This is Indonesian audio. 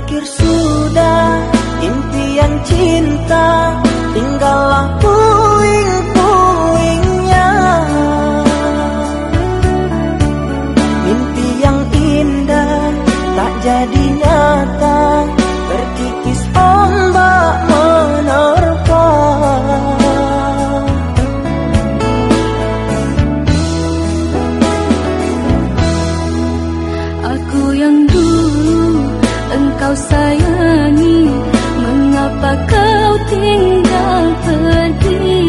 berakhir sudah impian cinta tinggallah puing-puingnya. Mimpi yang indah tak jadi nyata berkikis ombak menerpa. Aku yang dulu engkau sayangi Mengapa kau tinggal pergi